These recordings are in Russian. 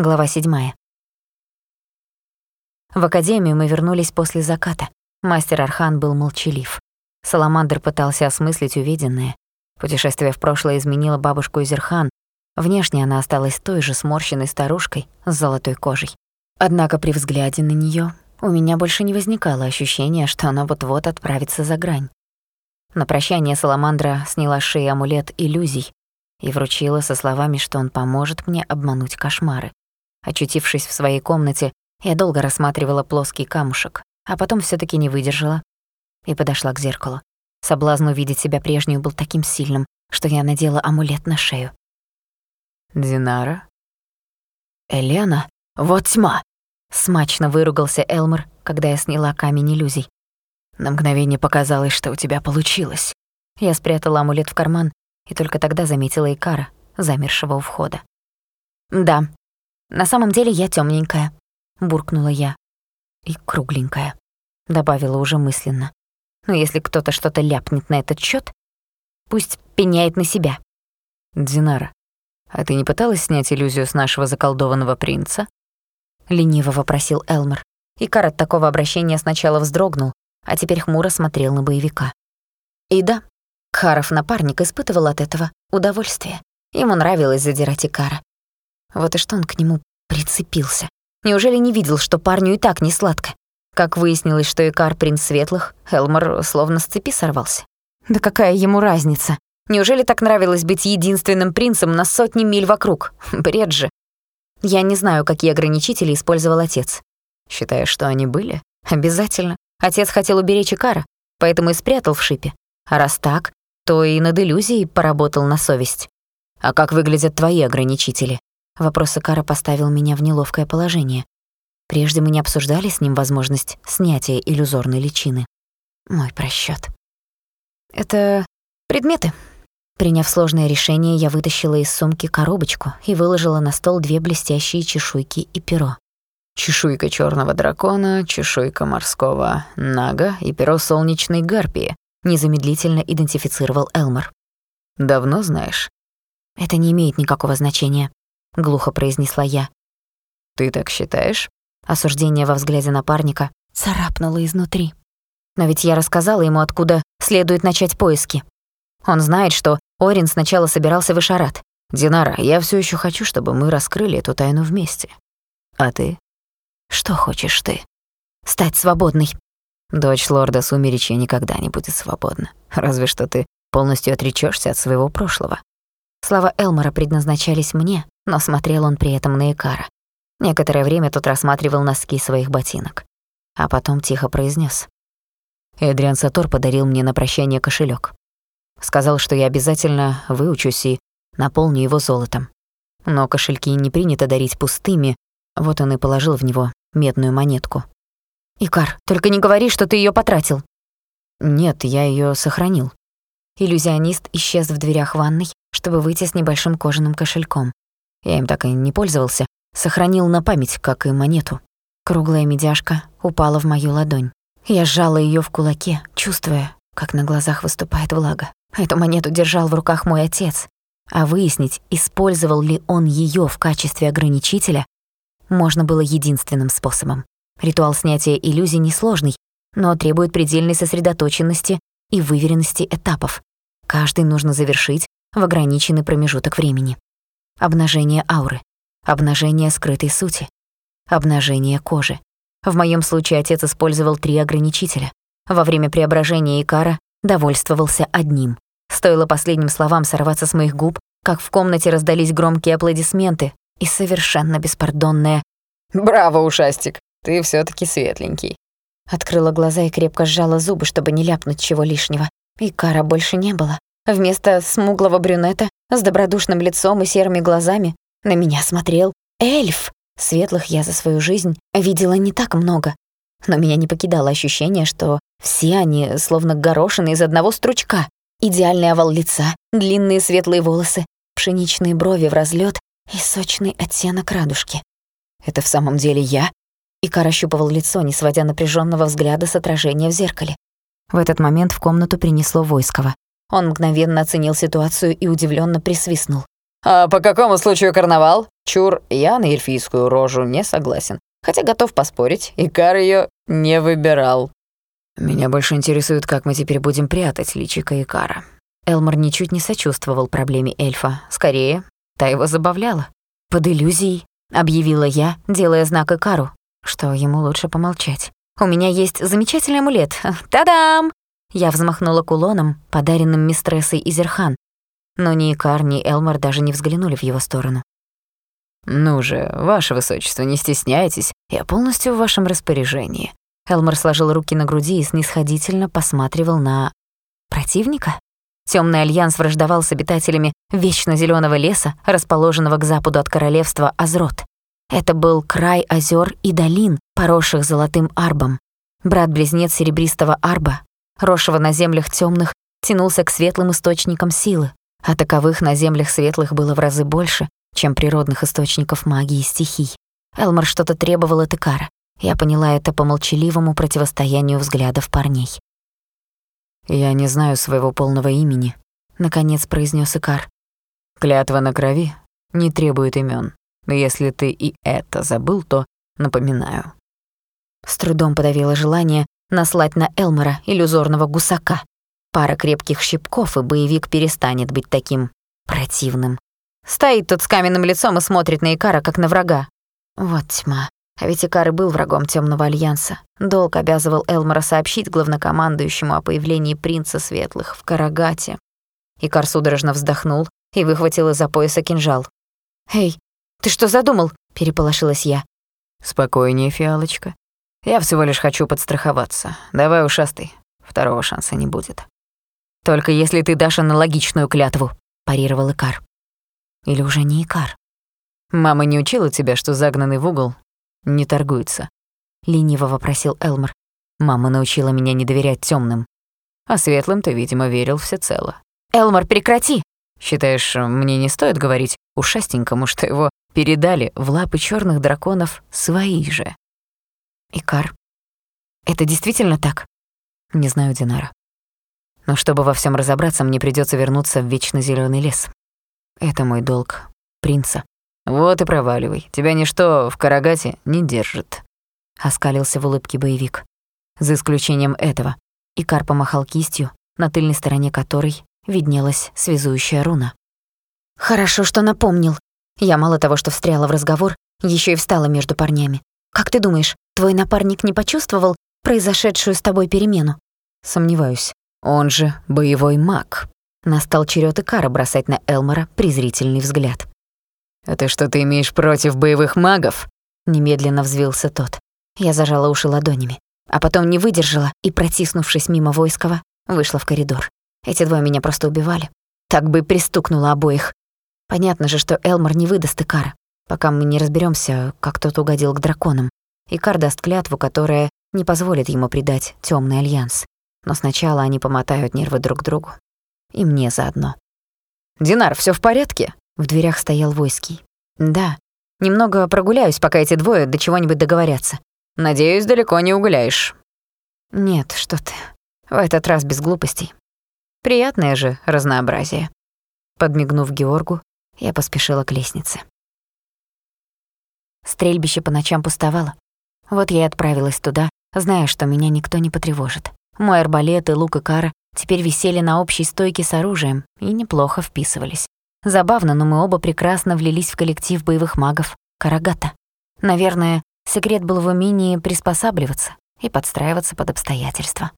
Глава 7. В академию мы вернулись после заката. Мастер Архан был молчалив. Саламандр пытался осмыслить увиденное. Путешествие в прошлое изменило бабушку Изерхан. Внешне она осталась той же сморщенной старушкой с золотой кожей. Однако при взгляде на неё у меня больше не возникало ощущения, что она вот-вот отправится за грань. На прощание Саламандра сняла с шеи амулет иллюзий и вручила со словами, что он поможет мне обмануть кошмары. Очутившись в своей комнате, я долго рассматривала плоский камушек, а потом все таки не выдержала и подошла к зеркалу. Соблазн увидеть себя прежнюю был таким сильным, что я надела амулет на шею. «Динара?» «Элена? Вот тьма!» Смачно выругался Элмер, когда я сняла камень иллюзий. На мгновение показалось, что у тебя получилось. Я спрятала амулет в карман и только тогда заметила Икара, замершего у входа. «Да, на самом деле я тёмненькая», — буркнула я. «И кругленькая», — добавила уже мысленно. «Но если кто-то что-то ляпнет на этот счёт, пусть пеняет на себя». «Динара, а ты не пыталась снять иллюзию с нашего заколдованного принца?» — лениво вопросил Элмер. Икар от такого обращения сначала вздрогнул, а теперь хмуро смотрел на боевика. И да, Кхаров напарник испытывал от этого удовольствие. Ему нравилось задирать Икара. Вот и что он к нему прицепился. Неужели не видел, что парню и так не сладко? Как выяснилось, что Икар принц светлых, Элмар словно с цепи сорвался. Да какая ему разница? Неужели так нравилось быть единственным принцем на сотни миль вокруг? Бред же. Я не знаю, какие ограничители использовал отец. Считаешь, что они были? Обязательно. Отец хотел уберечь Икара, поэтому и спрятал в шипе. А раз так, то и над иллюзией поработал на совесть. А как выглядят твои ограничители? Вопрос Икара поставил меня в неловкое положение. Прежде мы не обсуждали с ним возможность снятия иллюзорной личины. Мой просчёт. Это предметы. Приняв сложное решение, я вытащила из сумки коробочку и выложила на стол две блестящие чешуйки и перо. Чешуйка черного дракона, чешуйка морского нага и перо солнечной гарпии, незамедлительно идентифицировал Элмор. «Давно знаешь?» «Это не имеет никакого значения», — глухо произнесла я. «Ты так считаешь?» Осуждение во взгляде напарника царапнуло изнутри. Но ведь я рассказала ему, откуда следует начать поиски. Он знает, что Орин сначала собирался в Ишарат. «Динара, я все еще хочу, чтобы мы раскрыли эту тайну вместе. А ты?» «Что хочешь ты?» «Стать свободной», Дочь лорда Сумеречья никогда не будет свободна. Разве что ты полностью отречешься от своего прошлого. Слова Элмора предназначались мне, но смотрел он при этом на Икара. Некоторое время тот рассматривал носки своих ботинок. А потом тихо произнес: Эдриан Сатор подарил мне на прощание кошелек. Сказал, что я обязательно выучусь и наполню его золотом. Но кошельки не принято дарить пустыми, вот он и положил в него медную монетку. «Икар, только не говори, что ты её потратил». «Нет, я её сохранил». Иллюзионист исчез в дверях ванной, чтобы выйти с небольшим кожаным кошельком. Я им так и не пользовался, сохранил на память, как и монету. Круглая медяшка упала в мою ладонь. Я сжала её в кулаке, чувствуя, как на глазах выступает влага. Эту монету держал в руках мой отец. А выяснить, использовал ли он её в качестве ограничителя, можно было единственным способом. Ритуал снятия иллюзий несложный, но требует предельной сосредоточенности и выверенности этапов. Каждый нужно завершить в ограниченный промежуток времени. Обнажение ауры, обнажение скрытой сути, обнажение кожи. В моем случае отец использовал три ограничителя. Во время преображения Икара довольствовался одним. Стоило последним словам сорваться с моих губ, как в комнате раздались громкие аплодисменты и совершенно беспардонное «Браво, ушастик! Ты все таки светленький». Открыла глаза и крепко сжала зубы, чтобы не ляпнуть чего лишнего. И кара больше не было. Вместо смуглого брюнета с добродушным лицом и серыми глазами на меня смотрел эльф. Светлых я за свою жизнь видела не так много, но меня не покидало ощущение, что все они словно горошины из одного стручка. Идеальный овал лица, длинные светлые волосы, пшеничные брови в разлет и сочный оттенок радужки. Это в самом деле я? Икар ощупывал лицо, не сводя напряженного взгляда с отражения в зеркале. В этот момент в комнату принесло Войского. Он мгновенно оценил ситуацию и удивленно присвистнул. «А по какому случаю карнавал?» «Чур, я на эльфийскую рожу не согласен. Хотя готов поспорить, Икар ее не выбирал». «Меня больше интересует, как мы теперь будем прятать личико Икара». Элмор ничуть не сочувствовал проблеме эльфа. Скорее, та его забавляла. «Под иллюзией», — объявила я, делая знак Икару, что ему лучше помолчать. «У меня есть замечательный амулет. Та-дам!» Я взмахнула кулоном, подаренным мистрессой Изерхан, но ни Икар, ни Элмор даже не взглянули в его сторону. «Ну же, ваше высочество, не стесняйтесь, я полностью в вашем распоряжении». Элмор сложил руки на груди и снисходительно посматривал на... противника? Темный альянс враждовал с обитателями вечно зеленого леса, расположенного к западу от королевства Азрот. Это был край озер и долин, поросших золотым арбом. Брат-близнец серебристого арба, росшего на землях темных, тянулся к светлым источникам силы, а таковых на землях светлых было в разы больше, чем природных источников магии и стихий. Элмор что-то требовал от Икара. Я поняла это по молчаливому противостоянию взглядов парней. «Я не знаю своего полного имени», — наконец произнес Икар. «Клятва на крови не требует имен. Если ты и это забыл, то напоминаю». С трудом подавила желание наслать на Элмора иллюзорного гусака. Пара крепких щипков, и боевик перестанет быть таким противным. Стоит тут с каменным лицом и смотрит на Икара, как на врага. Вот тьма. А ведь Икар и был врагом Темного Альянса. Долг обязывал Элмора сообщить главнокомандующему о появлении принца Светлых в Карагате. Икар судорожно вздохнул и выхватил из-за пояса кинжал. «Эй, ты что задумал?» — переполошилась я. «Спокойнее, фиалочка. Я всего лишь хочу подстраховаться. Давай, ушастый, второго шанса не будет». «Только если ты дашь аналогичную клятву», — парировал Икар. Или уже не Икар? «Мама не учила тебя, что загнанный в угол не торгуется?» — лениво вопросил Элмер. «Мама научила меня не доверять темным, а светлым ты, видимо, верил всецело». «Элмар, прекрати!» «Считаешь, мне не стоит говорить ушастенькому, что его передали в лапы черных драконов свои же?» «Икар, это действительно так?» «Не знаю, Динара. Но чтобы во всем разобраться, мне придется вернуться в вечно зеленый лес. Это мой долг, принца. Вот и проваливай. Тебя ничто в Карагате не держит. Оскалился в улыбке боевик. За исключением этого. Икар помахал кистью, на тыльной стороне которой виднелась связующая руна. «Хорошо, что напомнил. Я мало того, что встряла в разговор, еще и встала между парнями. Как ты думаешь, твой напарник не почувствовал произошедшую с тобой перемену?» «Сомневаюсь. Он же боевой маг». Настал черед Икара бросать на Элмора презрительный взгляд. «А ты что-то имеешь против боевых магов?» Немедленно взвился тот. Я зажала уши ладонями, а потом не выдержала и, протиснувшись мимо Войского, вышла в коридор. Эти двое меня просто убивали. Так бы пристукнула обоих. Понятно же, что Элмор не выдаст Икара, пока мы не разберемся, как тот угодил к драконам. Икар даст клятву, которая не позволит ему предать темный альянс. Но сначала они помотают нервы друг другу. И мне заодно. «Динар, все в порядке?» В дверях стоял Войский. «Да. Немного прогуляюсь, пока эти двое до чего-нибудь договорятся». «Надеюсь, далеко не угуляешь». «Нет, что ты. В этот раз без глупостей. Приятное же разнообразие». Подмигнув Георгу, я поспешила к лестнице. Стрельбище по ночам пустовало. Вот я и отправилась туда, зная, что меня никто не потревожит. Мой арбалет и лук и кара теперь висели на общей стойке с оружием и неплохо вписывались. Забавно, но мы оба прекрасно влились в коллектив боевых магов Карагата. Наверное, секрет был в умении приспосабливаться и подстраиваться под обстоятельства.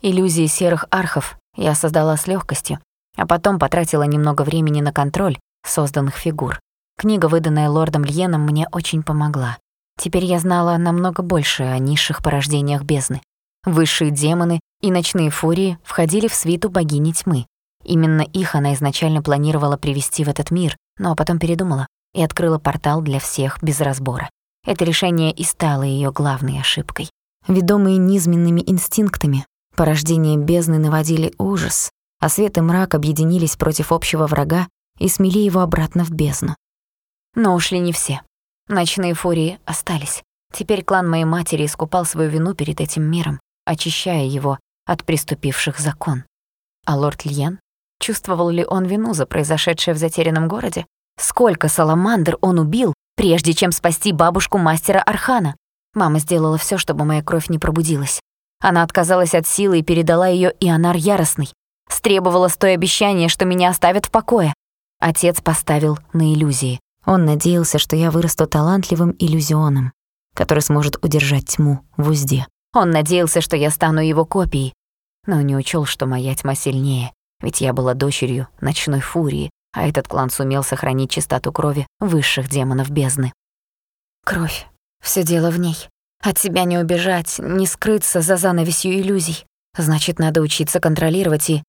Иллюзии серых архов я создала с легкостью, а потом потратила немного времени на контроль созданных фигур. Книга, выданная лордом Льеном, мне очень помогла. Теперь я знала намного больше о низших порождениях бездны. Высшие демоны и ночные фурии входили в свиту богини тьмы, Именно их она изначально планировала привести в этот мир, но потом передумала и открыла портал для всех без разбора. Это решение и стало ее главной ошибкой. Ведомые низменными инстинктами, порождение бездны наводили ужас, а свет и мрак объединились против общего врага и смели его обратно в бездну. Но ушли не все. Ночные фурии остались. Теперь клан моей матери искупал свою вину перед этим миром, очищая его от приступивших закон. А лорд Льен Чувствовал ли он вину за произошедшее в затерянном городе? Сколько саламандр он убил, прежде чем спасти бабушку мастера Архана? Мама сделала все, чтобы моя кровь не пробудилась. Она отказалась от силы и передала ее Ионар Яростный. Стребовала с той обещание, что меня оставят в покое. Отец поставил на иллюзии. Он надеялся, что я вырасту талантливым иллюзионом, который сможет удержать тьму в узде. Он надеялся, что я стану его копией, но не учел, что моя тьма сильнее, ведь я была дочерью ночной фурии, а этот клан сумел сохранить чистоту крови высших демонов бездны. Кровь. Все дело в ней. От себя не убежать, не скрыться за занавесью иллюзий. Значит, надо учиться контролировать и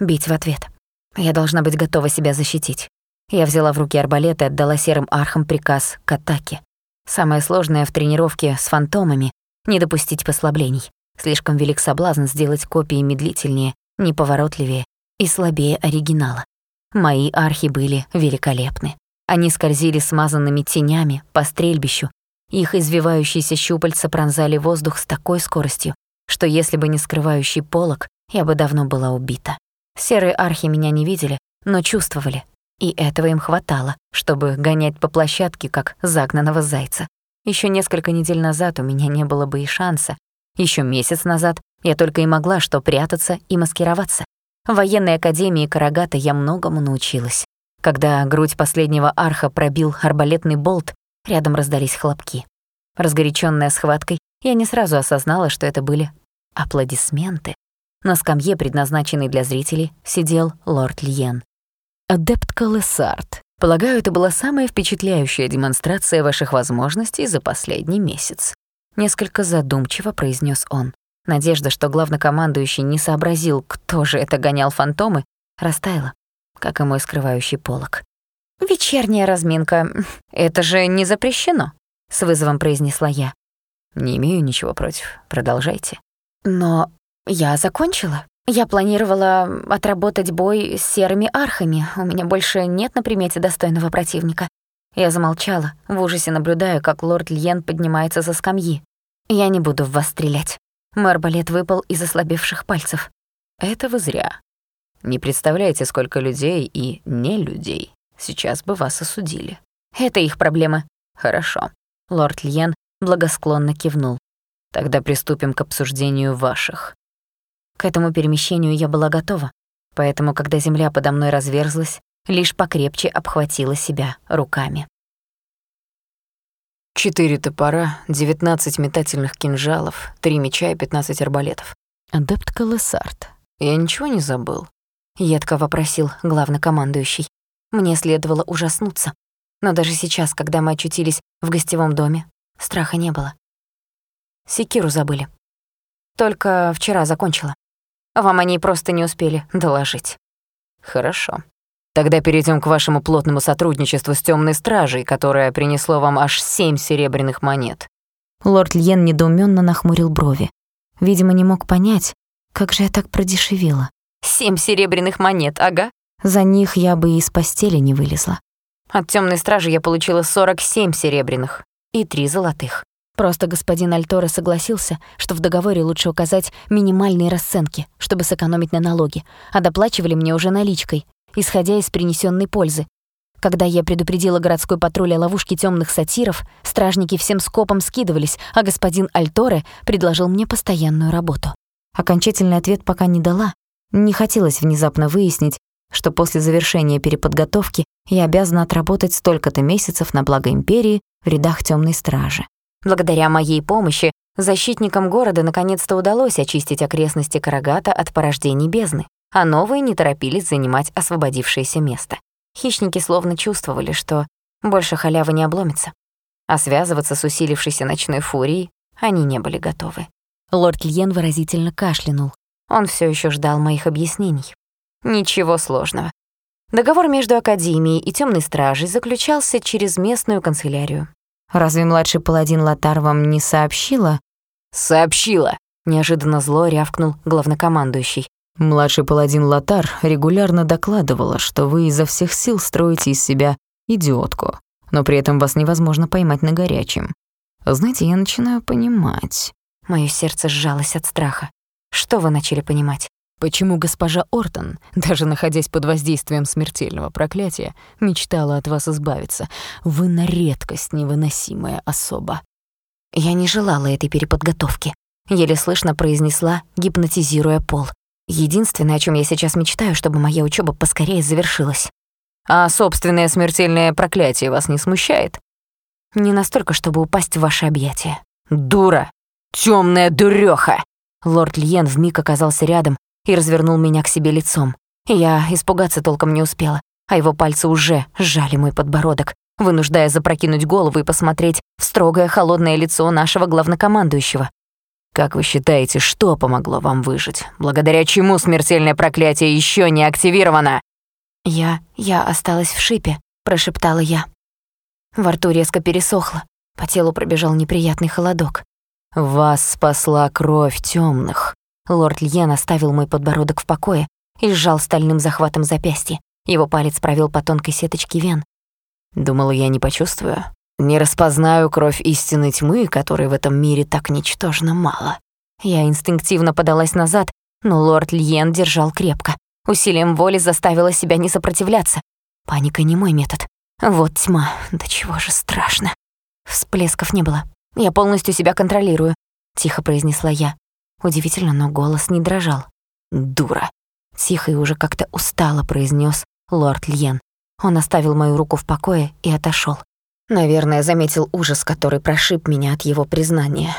бить в ответ. Я должна быть готова себя защитить. Я взяла в руки арбалет и отдала серым архам приказ к атаке. Самое сложное в тренировке с фантомами — не допустить послаблений. Слишком велик соблазн сделать копии медлительнее, неповоротливее и слабее оригинала. Мои архи были великолепны. Они скользили смазанными тенями по стрельбищу. Их извивающиеся щупальца пронзали воздух с такой скоростью, что если бы не скрывающий полог, я бы давно была убита. Серые архи меня не видели, но чувствовали, и этого им хватало, чтобы гонять по площадке, как загнанного зайца. Еще несколько недель назад у меня не было бы и шанса. Еще месяц назад я только и могла что прятаться и маскироваться. В военной академии Карагата я многому научилась. Когда грудь последнего арха пробил арбалетный болт, рядом раздались хлопки. Разгоряченная схваткой, я не сразу осознала, что это были аплодисменты. На скамье, предназначенной для зрителей, сидел лорд Льен. Адепт Калесарт. Полагаю, это была самая впечатляющая демонстрация ваших возможностей за последний месяц. Несколько задумчиво произнес он. Надежда, что главнокомандующий не сообразил, кто же это гонял фантомы, растаяла, как и мой скрывающий полог. «Вечерняя разминка. Это же не запрещено», — с вызовом произнесла я. «Не имею ничего против. Продолжайте». «Но я закончила», я планировала отработать бой с серыми архами. У меня больше нет на примете достойного противника. Я замолчала, в ужасе наблюдая, как лорд Льен поднимается со скамьи. Я не буду в вас стрелять. Мой арбалет выпал из ослабевших пальцев. Это вы зря. Не представляете, сколько людей и не людей сейчас бы вас осудили. Это их проблемы. Хорошо. Лорд Льен благосклонно кивнул. Тогда приступим к обсуждению ваших. К этому перемещению я была готова, поэтому, когда земля подо мной разверзлась, лишь покрепче обхватила себя руками. Четыре топора, девятнадцать метательных кинжалов, три меча и пятнадцать арбалетов. Адепт Колесарт. Я ничего не забыл. Едко вопросил главнокомандующий. Мне следовало ужаснуться. Но даже сейчас, когда мы очутились в гостевом доме, страха не было. Секиру забыли. Только вчера закончила. Вам они просто не успели доложить. Хорошо. Тогда перейдем к вашему плотному сотрудничеству с темной стражей, которая принесло вам аж семь серебряных монет. Лорд Льен недоуменно нахмурил брови. Видимо, не мог понять, как же я так продешевила. Семь серебряных монет, ага. За них я бы и из постели не вылезла. От темной стражи я получила 47 серебряных и три золотых. Просто господин Альторе согласился, что в договоре лучше указать минимальные расценки, чтобы сэкономить на налоги, а доплачивали мне уже наличкой, исходя из принесенной пользы. Когда я предупредила городской патруль о ловушке темных сатиров, стражники всем скопом скидывались, а господин Альторе предложил мне постоянную работу. Окончательный ответ пока не дала. Не хотелось внезапно выяснить, что после завершения переподготовки я обязана отработать столько-то месяцев на благо империи в рядах темной стражи. Благодаря моей помощи защитникам города наконец-то удалось очистить окрестности Карагата от порождений бездны, а новые не торопились занимать освободившееся место. Хищники словно чувствовали, что больше халявы не обломится, а связываться с усилившейся ночной фурией они не были готовы. Лорд Льен выразительно кашлянул. Он все еще ждал моих объяснений. Ничего сложного. Договор между Академией и Темной Стражей заключался через местную канцелярию. Разве младший паладин Латар вам не сообщила? Сообщила, неожиданно зло рявкнул главнокомандующий. Младший паладин Латар регулярно докладывала, что вы изо всех сил строите из себя идиотку, но при этом вас невозможно поймать на горячем. Знаете, я начинаю понимать. Моё сердце сжалось от страха. Что вы начали понимать? Почему госпожа Ортон, даже находясь под воздействием смертельного проклятия, мечтала от вас избавиться? Вы на редкость невыносимая особа. Я не желала этой переподготовки. Еле слышно произнесла, гипнотизируя пол. Единственное, о чем я сейчас мечтаю, чтобы моя учеба поскорее завершилась. А собственное смертельное проклятие вас не смущает? Не настолько, чтобы упасть в ваши объятия. Дура! Темная дурёха! Лорд Льен вмиг оказался рядом и развернул меня к себе лицом. Я испугаться толком не успела, а его пальцы уже сжали мой подбородок, вынуждая запрокинуть голову и посмотреть в строгое холодное лицо нашего главнокомандующего. «Как вы считаете, что помогло вам выжить? Благодаря чему смертельное проклятие еще не активировано?» «Я... я осталась в шипе», — прошептала я. Во рту резко пересохло, по телу пробежал неприятный холодок. «Вас спасла кровь темных. Лорд Льен оставил мой подбородок в покое и сжал стальным захватом запястье. Его палец провел по тонкой сеточке вен. Думала, я не почувствую. Не распознаю кровь истинной тьмы, которой в этом мире так ничтожно мало. Я инстинктивно подалась назад, но лорд Льен держал крепко. Усилием воли заставила себя не сопротивляться. Паника не мой метод. Вот тьма, да чего же страшно. Всплесков не было. Я полностью себя контролирую, тихо произнесла я. Удивительно, но голос не дрожал. «Дура!» — тихо и уже как-то устало произнес лорд Льен. Он оставил мою руку в покое и отошел. Наверное, заметил ужас, который прошиб меня от его признания.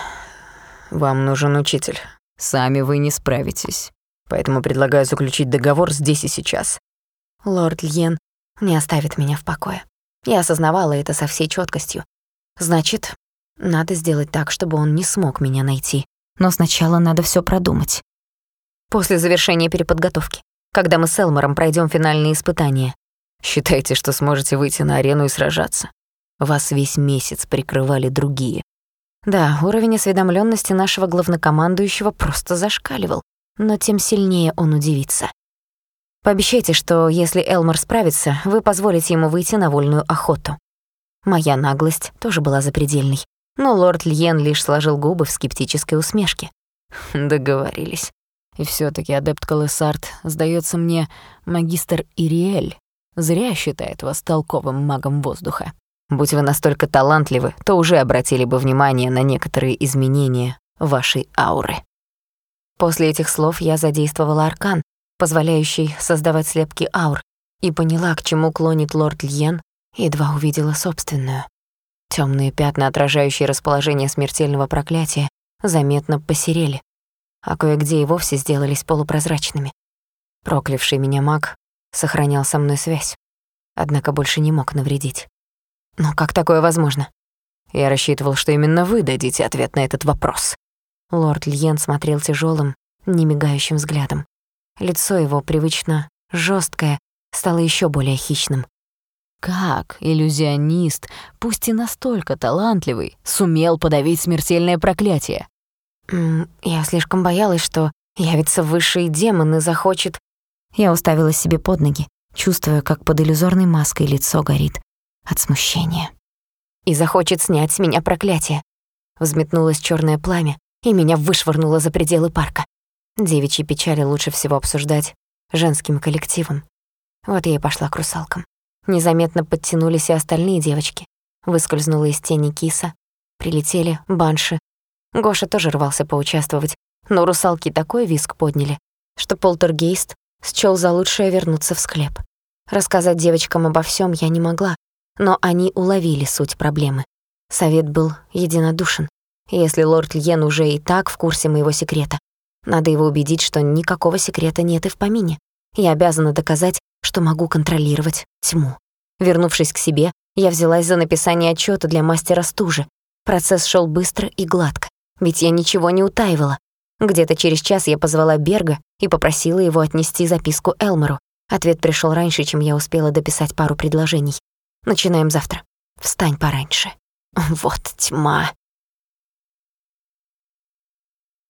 «Вам нужен учитель. Сами вы не справитесь. Поэтому предлагаю заключить договор здесь и сейчас». Лорд Льен не оставит меня в покое. Я осознавала это со всей четкостью. Значит, надо сделать так, чтобы он не смог меня найти но сначала надо все продумать. После завершения переподготовки, когда мы с Элмором пройдем финальные испытания. Считайте, что сможете выйти на арену и сражаться. Вас весь месяц прикрывали другие. Да, уровень осведомленности нашего главнокомандующего просто зашкаливал, но тем сильнее он удивится. Пообещайте, что если Элмор справится, вы позволите ему выйти на вольную охоту. Моя наглость тоже была запредельной но лорд Льен лишь сложил губы в скептической усмешке. Договорились. И все таки адепт Колесарт, сдается мне, магистр Ириэль, зря считает вас толковым магом воздуха. Будь вы настолько талантливы, то уже обратили бы внимание на некоторые изменения вашей ауры. После этих слов я задействовала аркан, позволяющий создавать слепки аур, и поняла, к чему клонит лорд Льен, едва увидела собственную. Темные пятна, отражающие расположение смертельного проклятия, заметно посерели, а кое-где и вовсе сделались полупрозрачными. Проклявший меня маг сохранял со мной связь, однако больше не мог навредить. Но как такое возможно? Я рассчитывал, что именно вы дадите ответ на этот вопрос. Лорд Льен смотрел тяжелым, немигающим взглядом. Лицо его, привычно жесткое, стало еще более хищным. Как иллюзионист, пусть и настолько талантливый, сумел подавить смертельное проклятие? Я слишком боялась, что явится высший демон и захочет... Я уставилась себе под ноги, чувствуя, как под иллюзорной маской лицо горит от смущения. И захочет снять с меня проклятие. Взметнулось черное пламя, и меня вышвырнуло за пределы парка. Девичьи печали лучше всего обсуждать женским коллективом. Вот я и пошла к русалкам. Незаметно подтянулись и остальные девочки. Выскользнула из тени киса. Прилетели банши. Гоша тоже рвался поучаствовать, но русалки такой виск подняли, что полтергейст счёл за лучшее вернуться в склеп. Рассказать девочкам обо всем я не могла, но они уловили суть проблемы. Совет был единодушен. Если лорд Льен уже и так в курсе моего секрета, надо его убедить, что никакого секрета нет и в помине. Я обязана доказать, что могу контролировать тьму. Вернувшись к себе, я взялась за написание отчета для мастера стужи. Процесс шел быстро и гладко, ведь я ничего не утаивала. Где-то через час я позвала Берга и попросила его отнести записку Элмору. Ответ пришел раньше, чем я успела дописать пару предложений. Начинаем завтра. Встань пораньше. Вот тьма.